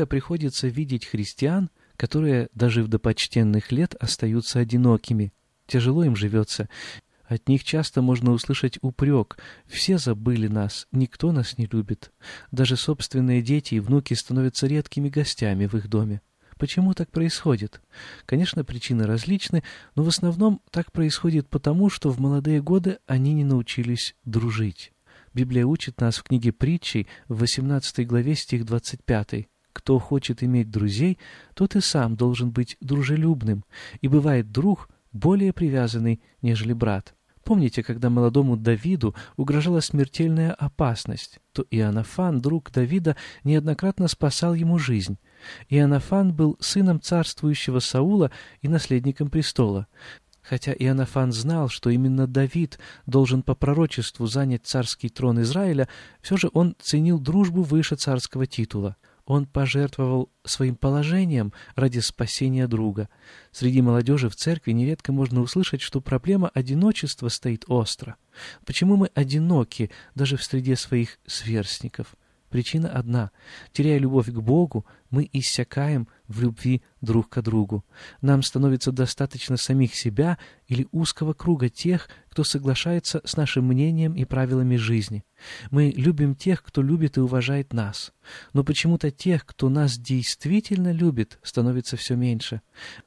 Нередко приходится видеть христиан, которые, дожив до почтенных лет, остаются одинокими. Тяжело им живется. От них часто можно услышать упрек. Все забыли нас, никто нас не любит. Даже собственные дети и внуки становятся редкими гостями в их доме. Почему так происходит? Конечно, причины различны, но в основном так происходит потому, что в молодые годы они не научились дружить. Библия учит нас в книге притчей в 18 главе стих 25. «Кто хочет иметь друзей, тот и сам должен быть дружелюбным, и бывает друг более привязанный, нежели брат». Помните, когда молодому Давиду угрожала смертельная опасность, то Иоаннафан, друг Давида, неоднократно спасал ему жизнь. Иоаннафан был сыном царствующего Саула и наследником престола. Хотя Иоаннафан знал, что именно Давид должен по пророчеству занять царский трон Израиля, все же он ценил дружбу выше царского титула. Он пожертвовал своим положением ради спасения друга. Среди молодежи в церкви нередко можно услышать, что проблема одиночества стоит остро. Почему мы одиноки даже в среде своих сверстников? Причина одна. Теряя любовь к Богу, мы иссякаем в любви друг к другу. Нам становится достаточно самих себя или узкого круга тех, кто соглашается с нашим мнением и правилами жизни. Мы любим тех, кто любит и уважает нас. Но почему-то тех, кто нас действительно любит, становится все меньше.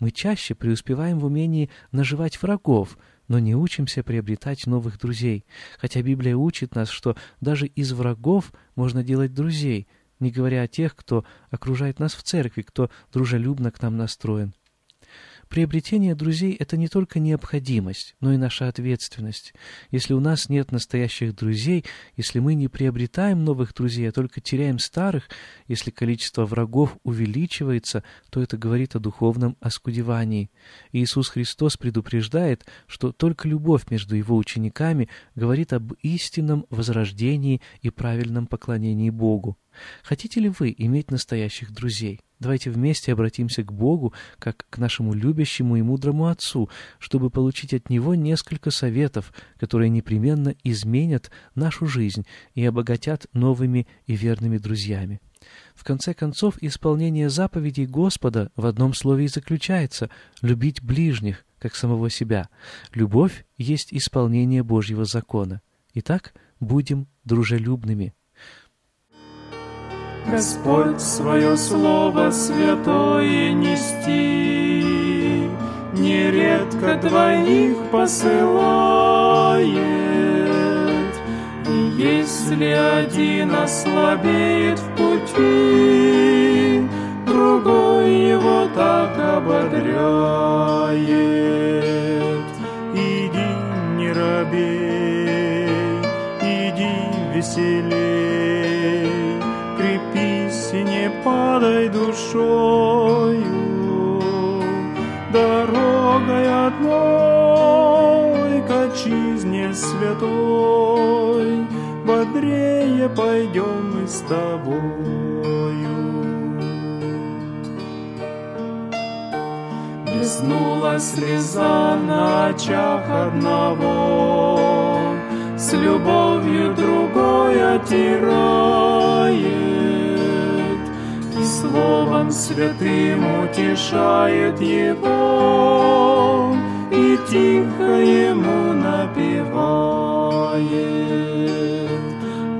Мы чаще преуспеваем в умении наживать врагов, но не учимся приобретать новых друзей, хотя Библия учит нас, что даже из врагов можно делать друзей, не говоря о тех, кто окружает нас в церкви, кто дружелюбно к нам настроен. Приобретение друзей — это не только необходимость, но и наша ответственность. Если у нас нет настоящих друзей, если мы не приобретаем новых друзей, а только теряем старых, если количество врагов увеличивается, то это говорит о духовном оскудевании. Иисус Христос предупреждает, что только любовь между Его учениками говорит об истинном возрождении и правильном поклонении Богу. Хотите ли вы иметь настоящих друзей? Давайте вместе обратимся к Богу, как к нашему любящему и мудрому Отцу, чтобы получить от Него несколько советов, которые непременно изменят нашу жизнь и обогатят новыми и верными друзьями. В конце концов, исполнение заповедей Господа в одном слове и заключается — любить ближних, как самого себя. Любовь есть исполнение Божьего закона. Итак, будем дружелюбными. Господь свое слово святое нести, Нередко двоих посылает, И если один ослабеет в пути, Другой его так ободряет. Иди, не робей, иди веселей, падай душою, дорогой одной к отчизне святой, бодрее пойдем мы с тобою. Блеснула слеза на очах одного, с любовью другой отирает, словом святым утешает его, И тихо ему напевает.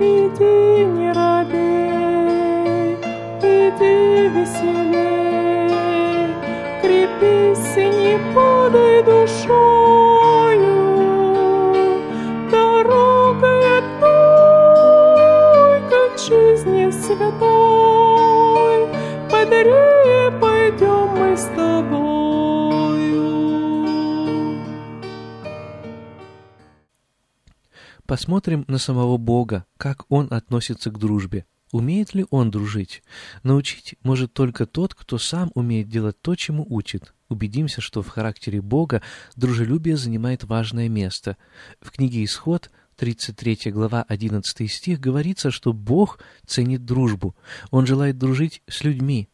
Иди, не робей, иди веселей, крепись и не падай душою, Посмотрим на самого Бога, как Он относится к дружбе. Умеет ли Он дружить? Научить может только тот, кто сам умеет делать то, чему учит. Убедимся, что в характере Бога дружелюбие занимает важное место. В книге «Исход» 33 глава 11 стих говорится, что Бог ценит дружбу. Он желает дружить с людьми.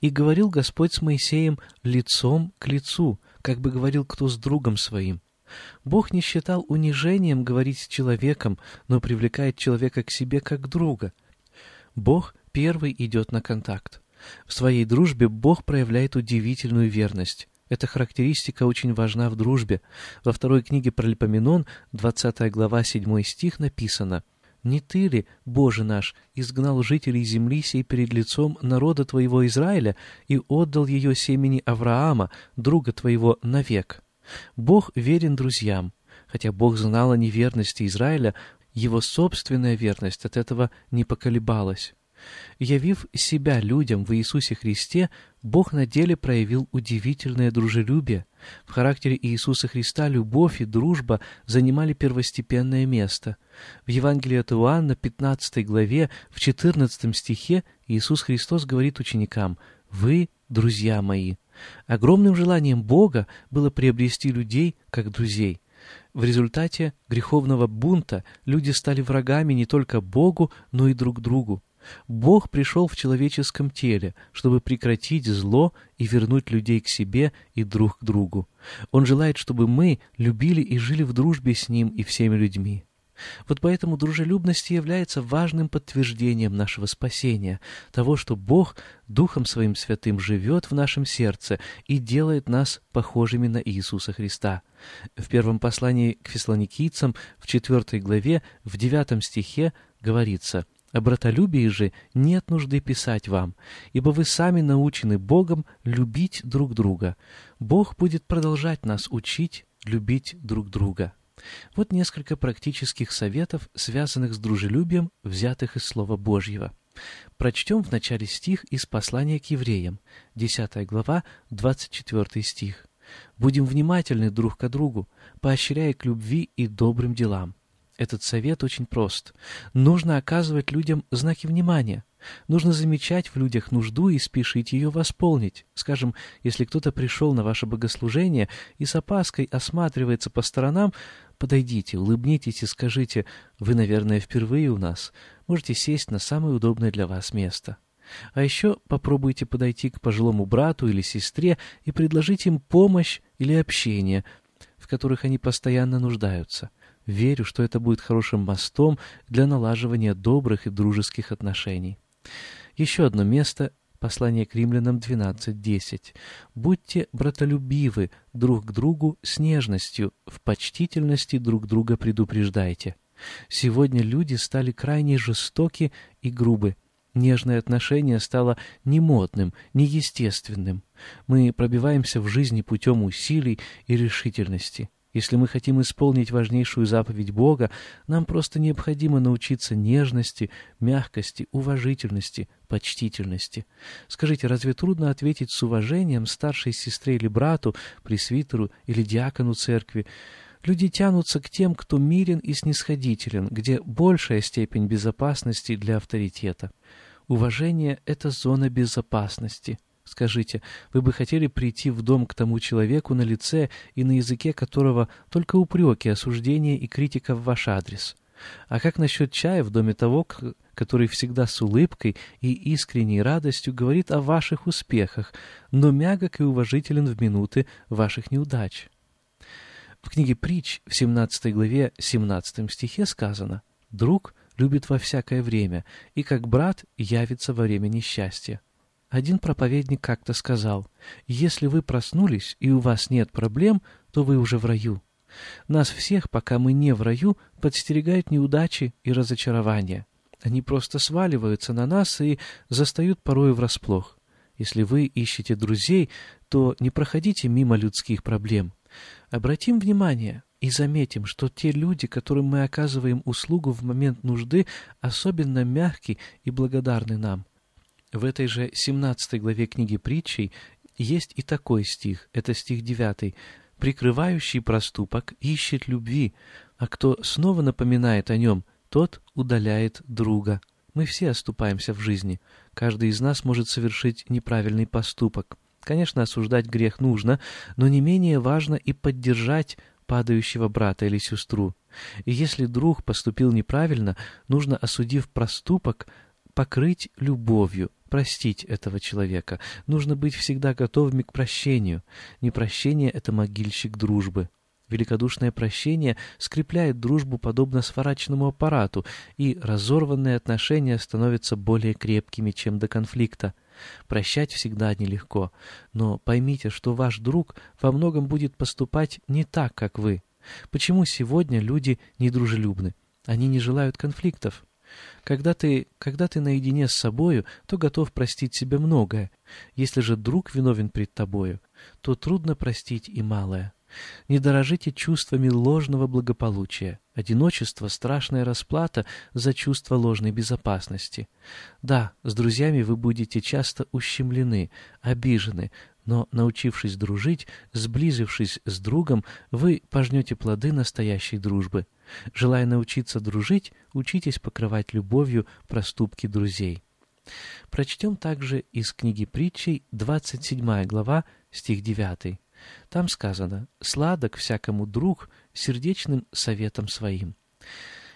«И говорил Господь с Моисеем лицом к лицу, как бы говорил кто с другом своим». Бог не считал унижением говорить с человеком, но привлекает человека к себе как друга. Бог первый идет на контакт. В своей дружбе Бог проявляет удивительную верность. Эта характеристика очень важна в дружбе. Во второй книге про Липоменон, 20 глава, 7 стих написано «Не ты ли, Боже наш, изгнал жителей земли сей перед лицом народа твоего Израиля и отдал ее семени Авраама, друга твоего, навек?» Бог верен друзьям. Хотя Бог знал о неверности Израиля, его собственная верность от этого не поколебалась. Явив себя людям в Иисусе Христе, Бог на деле проявил удивительное дружелюбие. В характере Иисуса Христа любовь и дружба занимали первостепенное место. В Евангелии от Иоанна, 15 главе, в 14 стихе Иисус Христос говорит ученикам «Вы, друзья мои». Огромным желанием Бога было приобрести людей как друзей. В результате греховного бунта люди стали врагами не только Богу, но и друг другу. Бог пришел в человеческом теле, чтобы прекратить зло и вернуть людей к себе и друг к другу. Он желает, чтобы мы любили и жили в дружбе с Ним и всеми людьми. Вот поэтому дружелюбность является важным подтверждением нашего спасения, того, что Бог Духом Своим Святым живет в нашем сердце и делает нас похожими на Иисуса Христа. В первом послании к фессалоникийцам в четвертой главе в девятом стихе говорится «О братолюбии же нет нужды писать вам, ибо вы сами научены Богом любить друг друга. Бог будет продолжать нас учить любить друг друга». Вот несколько практических советов, связанных с дружелюбием, взятых из Слова Божьего. Прочтем в начале стих из послания к евреям, 10 глава, 24 стих. «Будем внимательны друг к другу, поощряя к любви и добрым делам». Этот совет очень прост. Нужно оказывать людям знаки внимания. Нужно замечать в людях нужду и спешить ее восполнить. Скажем, если кто-то пришел на ваше богослужение и с опаской осматривается по сторонам, подойдите, улыбнитесь и скажите, вы, наверное, впервые у нас, можете сесть на самое удобное для вас место. А еще попробуйте подойти к пожилому брату или сестре и предложить им помощь или общение, в которых они постоянно нуждаются. Верю, что это будет хорошим мостом для налаживания добрых и дружеских отношений. Еще одно место Послание к римлянам 12.10. «Будьте братолюбивы друг к другу с нежностью, в почтительности друг друга предупреждайте». Сегодня люди стали крайне жестоки и грубы. Нежное отношение стало немодным, неестественным. Мы пробиваемся в жизни путем усилий и решительности. Если мы хотим исполнить важнейшую заповедь Бога, нам просто необходимо научиться нежности, мягкости, уважительности, почтительности. Скажите, разве трудно ответить с уважением старшей сестре или брату, пресвитеру или диакону церкви? Люди тянутся к тем, кто мирен и снисходителен, где большая степень безопасности для авторитета. Уважение — это зона безопасности. Скажите, вы бы хотели прийти в дом к тому человеку на лице и на языке которого только упреки, осуждения и критика в ваш адрес? А как насчет чая в доме того, который всегда с улыбкой и искренней радостью говорит о ваших успехах, но мягок и уважителен в минуты ваших неудач? В книге «Притч» в 17 главе 17 стихе сказано «Друг любит во всякое время, и как брат явится во время несчастья». Один проповедник как-то сказал, «Если вы проснулись и у вас нет проблем, то вы уже в раю». Нас всех, пока мы не в раю, подстерегают неудачи и разочарования. Они просто сваливаются на нас и застают порою врасплох. Если вы ищете друзей, то не проходите мимо людских проблем. Обратим внимание и заметим, что те люди, которым мы оказываем услугу в момент нужды, особенно мягки и благодарны нам. В этой же 17 главе книги притчей есть и такой стих, это стих 9. «Прикрывающий проступок ищет любви, а кто снова напоминает о нем, тот удаляет друга». Мы все оступаемся в жизни. Каждый из нас может совершить неправильный поступок. Конечно, осуждать грех нужно, но не менее важно и поддержать падающего брата или сестру. И если друг поступил неправильно, нужно, осудив проступок, покрыть любовью, простить этого человека. Нужно быть всегда готовыми к прощению. Непрощение — это могильщик дружбы. Великодушное прощение скрепляет дружбу подобно сварочному аппарату, и разорванные отношения становятся более крепкими, чем до конфликта. Прощать всегда нелегко, но поймите, что ваш друг во многом будет поступать не так, как вы. Почему сегодня люди недружелюбны? Они не желают конфликтов. Когда ты, когда ты наедине с собою, то готов простить себе многое. Если же друг виновен пред тобою, то трудно простить и малое. Не дорожите чувствами ложного благополучия. Одиночество — страшная расплата за чувство ложной безопасности. Да, с друзьями вы будете часто ущемлены, обижены, но, научившись дружить, сблизившись с другом, вы пожнете плоды настоящей дружбы. Желая научиться дружить, учитесь покрывать любовью проступки друзей. Прочтем также из книги притчей 27 глава, стих 9. Там сказано «сладок всякому друг сердечным советом своим».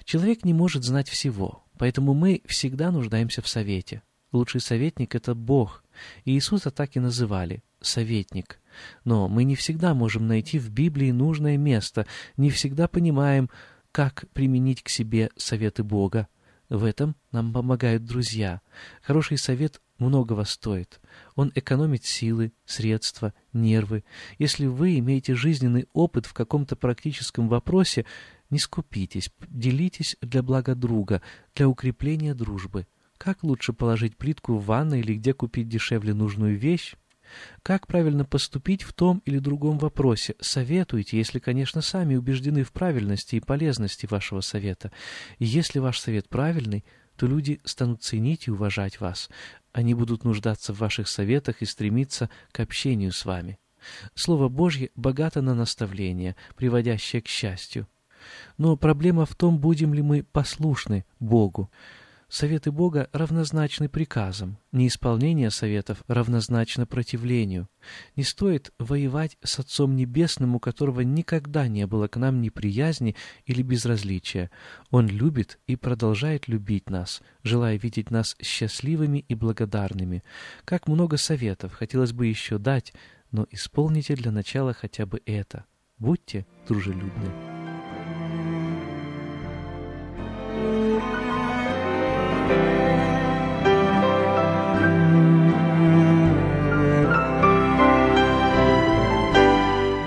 Человек не может знать всего, поэтому мы всегда нуждаемся в совете. Лучший советник — это Бог, Иисуса так и называли — советник. Но мы не всегда можем найти в Библии нужное место, не всегда понимаем, как применить к себе советы Бога. В этом нам помогают друзья. Хороший совет многого стоит. Он экономит силы, средства, нервы. Если вы имеете жизненный опыт в каком-то практическом вопросе, не скупитесь, делитесь для блага друга, для укрепления дружбы. Как лучше положить плитку в ванной или где купить дешевле нужную вещь? Как правильно поступить в том или другом вопросе? Советуйте, если, конечно, сами убеждены в правильности и полезности вашего совета. И если ваш совет правильный, то люди станут ценить и уважать вас. Они будут нуждаться в ваших советах и стремиться к общению с вами. Слово Божье богато на наставления, приводящие к счастью. Но проблема в том, будем ли мы послушны Богу. Советы Бога равнозначны приказам, неисполнение советов равнозначно противлению. Не стоит воевать с Отцом Небесным, у которого никогда не было к нам неприязни или безразличия. Он любит и продолжает любить нас, желая видеть нас счастливыми и благодарными. Как много советов хотелось бы еще дать, но исполните для начала хотя бы это. Будьте дружелюбны.